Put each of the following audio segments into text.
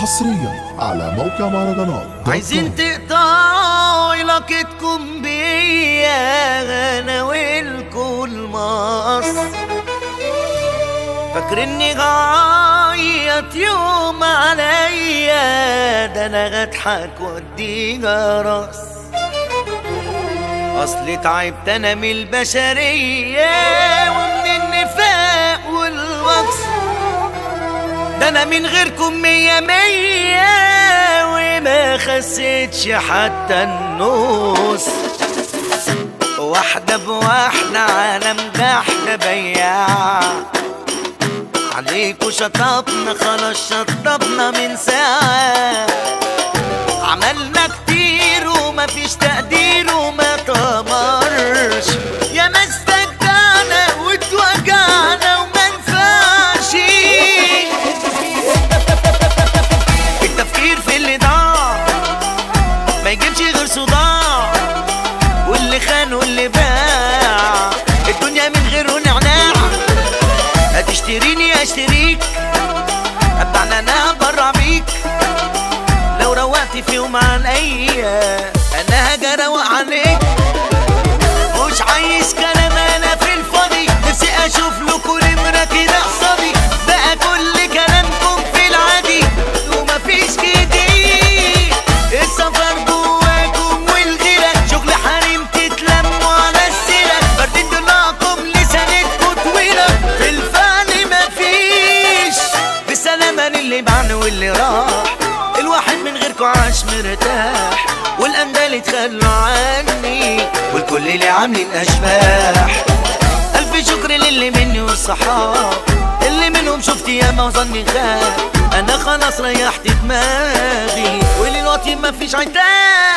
حصريا على موقع مهرجانات عايزين. تقطعوا علاقتكم بيا أنا والكل مصر. فاكرني غايط يوم عليا ده أنا هضحك واديها راس. أصلي تعبت أنا من البشرية ومن النفاق. أنا من غيركم مية مية وما خسيتش حتى النص. واحدة بواحدة عالم ده إحنا بياع. عليكوا شطبنا خلاص شطبنا من ساعة. واللي خان واللي باع. الدنيا من غيره نعناع هتشتريني أشتريك. ابعنا أنا برع بيك. لو روقت في يوم عن اي أنا أروق عليك. واللي راح. الواحد من غيركم عاش مرتاح والاندال اتخلوا عني والكل اللي عاملين أشباح. ألف شكر للي مني والصحاب اللي منهم شفت ياما وظني خاب أنا خلاص ريحت دماغي وللوقت ما فيش عتاب.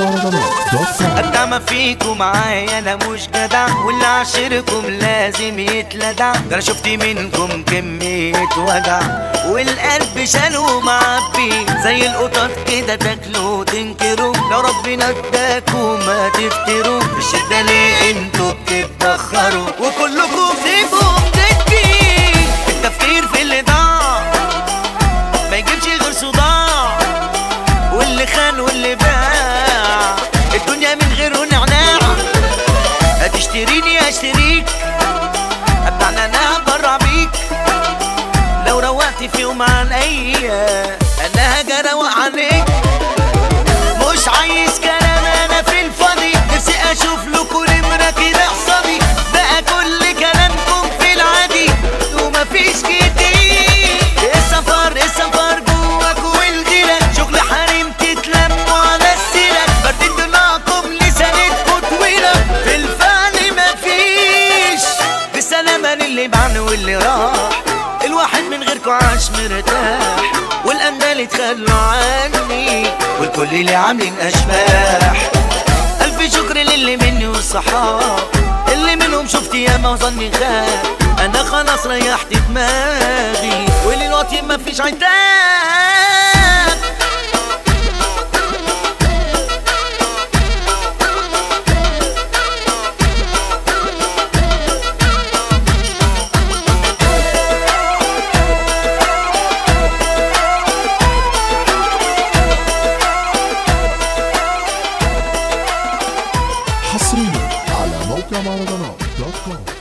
قد ما فيكم معايا أنا مش جدع. واللي عاشركم لازم يتلدع. ده أنا شفت منكم كمية وجع. والقلب شالوا معبي. زي القطط كده تاكلوا وتنكروا لو ربنا اداكوا ما تفتروا الشدة ليه أنتوا بتتبخروا وكلكم فيكم ضدي التفكير في اللي ضاع هتشتريني اشتريك ابعنا أنا برع بيك لو روقت في يوم عن اي أنا اروق عليك واللي راح. الواحد من غيركم عاش مرتاح والاندال اتخلوا عني والكل اللي عاملين أشباح. ألف شكر للي مني والصحاب اللي منهم شفت ياما وظني خاب. أنا خلاص ريحت دماغي وللوقت ما فيش عتاب. 横浜アナガナ .com